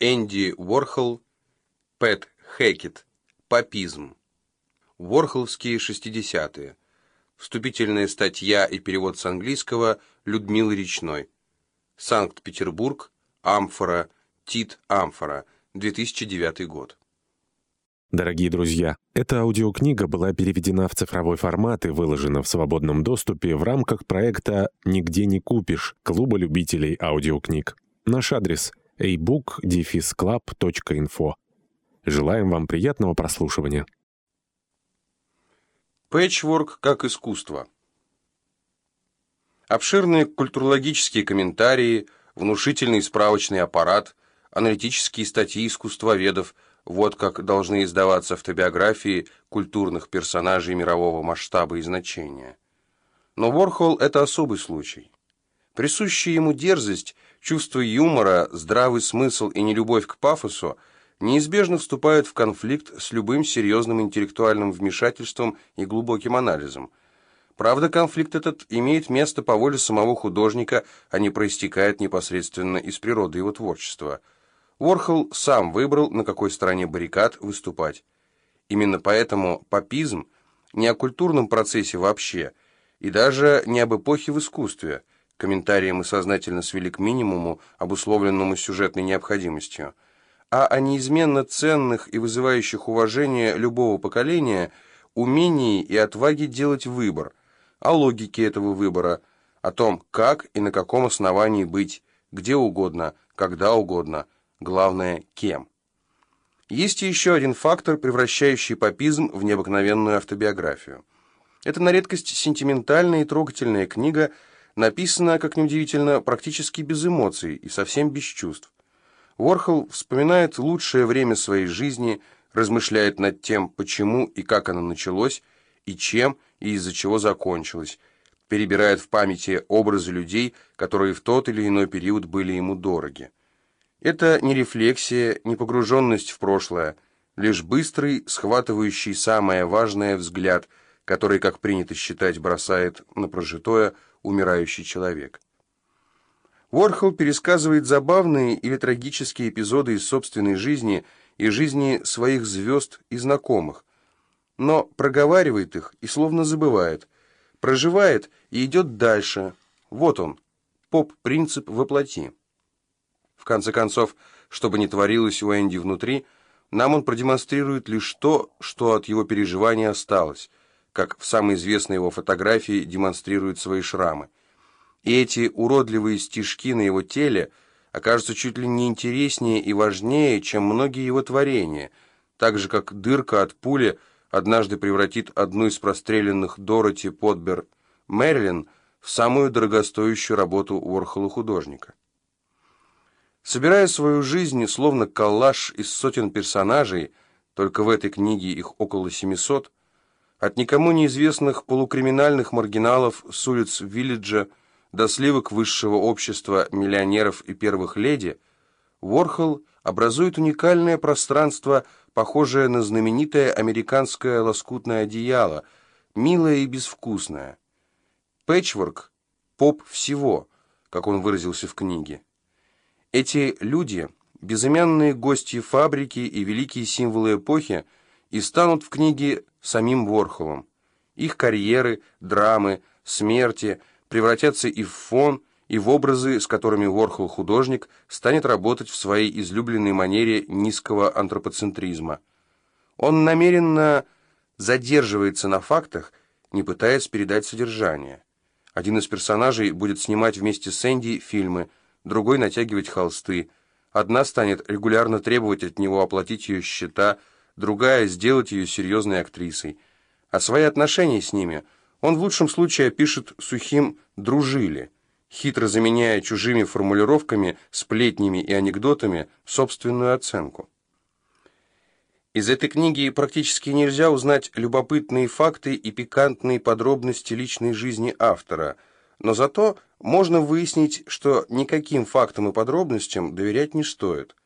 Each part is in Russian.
Энди Уорхол, Пэт Хэкет, Папизм. Уорхолские 60-е. Вступительная статья и перевод с английского Людмилы Речной. Санкт-Петербург, Амфора, Тит Амфора, 2009 год. Дорогие друзья, эта аудиокнига была переведена в цифровой формат и выложена в свободном доступе в рамках проекта «Нигде не купишь» Клуба любителей аудиокниг. Наш адрес – ebook-club.info. Желаем вам приятного прослушивания. Пэтчворк как искусство. Обширные культурологические комментарии, внушительный справочный аппарат, аналитические статьи искусствоведов – вот как должны издаваться автобиографии культурных персонажей мирового масштаба и значения. Но Ворхол – это особый случай. Присущая ему дерзость, чувство юмора, здравый смысл и нелюбовь к пафосу неизбежно вступают в конфликт с любым серьезным интеллектуальным вмешательством и глубоким анализом. Правда, конфликт этот имеет место по воле самого художника, а не проистекает непосредственно из природы его творчества – Уорхол сам выбрал, на какой стороне баррикад выступать. Именно поэтому папизм не о культурном процессе вообще, и даже не об эпохе в искусстве, комментарии мы сознательно свели к минимуму, обусловленному сюжетной необходимостью, а о неизменно ценных и вызывающих уважение любого поколения умении и отваге делать выбор, о логике этого выбора, о том, как и на каком основании быть, где угодно, когда угодно – Главное, кем. Есть еще один фактор, превращающий папизм в необыкновенную автобиографию. Это на редкость сентиментальная и трогательная книга, написанная, как неудивительно, практически без эмоций и совсем без чувств. Уорхол вспоминает лучшее время своей жизни, размышляет над тем, почему и как оно началось, и чем и из-за чего закончилось, перебирает в памяти образы людей, которые в тот или иной период были ему дороги. Это не рефлексия, не погруженность в прошлое, лишь быстрый, схватывающий самое важное взгляд, который, как принято считать, бросает на прожитое умирающий человек. Уорхол пересказывает забавные или трагические эпизоды из собственной жизни и жизни своих звезд и знакомых, но проговаривает их и словно забывает, проживает и идет дальше. Вот он, поп-принцип воплоти. В конце концов, что бы ни творилось у Энди внутри, нам он продемонстрирует лишь то, что от его переживания осталось, как в самой известной его фотографии демонстрирует свои шрамы. И эти уродливые стежки на его теле окажутся чуть ли не интереснее и важнее, чем многие его творения, так же, как дырка от пули однажды превратит одну из простреленных Дороти Подбер Мэрилин в самую дорогостоящую работу Уорхола-художника. Собирая свою жизнь, словно коллаж из сотен персонажей, только в этой книге их около 700, от никому неизвестных полукриминальных маргиналов с улиц Виллиджа до сливок высшего общества миллионеров и первых леди, Ворхол образует уникальное пространство, похожее на знаменитое американское лоскутное одеяло, милое и безвкусное. Пэтчворк — поп всего, как он выразился в книге. Эти люди – безымянные гости фабрики и великие символы эпохи, и станут в книге самим Ворхолом. Их карьеры, драмы, смерти превратятся и в фон, и в образы, с которыми Ворхол-художник станет работать в своей излюбленной манере низкого антропоцентризма. Он намеренно задерживается на фактах, не пытаясь передать содержание. Один из персонажей будет снимать вместе с Энди фильмы – другой натягивать холсты. Одна станет регулярно требовать от него оплатить ее счета, другая сделать ее серьезной актрисой. А свои отношения с ними он в лучшем случае опишет сухим «дружили», хитро заменяя чужими формулировками, сплетнями и анекдотами собственную оценку. Из этой книги практически нельзя узнать любопытные факты и пикантные подробности личной жизни автора – но зато можно выяснить, что никаким фактам и подробностям доверять не стоит.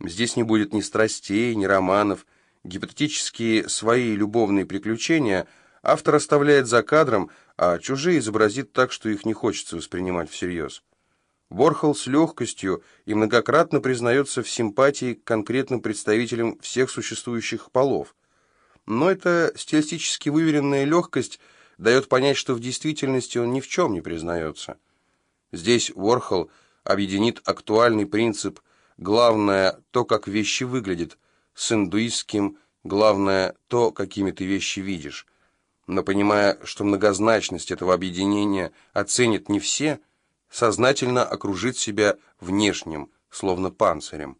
Здесь не будет ни страстей, ни романов, гипотетические свои любовные приключения автор оставляет за кадром, а чужие изобразит так, что их не хочется воспринимать всерьез. Ворхол с легкостью и многократно признается в симпатии к конкретным представителям всех существующих полов. Но эта стилистически выверенная легкость дает понять, что в действительности он ни в чем не признается. Здесь Ворхол объединит актуальный принцип «главное то, как вещи выглядят», с индуистским «главное то, какими ты вещи видишь». Но понимая, что многозначность этого объединения оценят не все – сознательно окружит себя внешним, словно панцирем.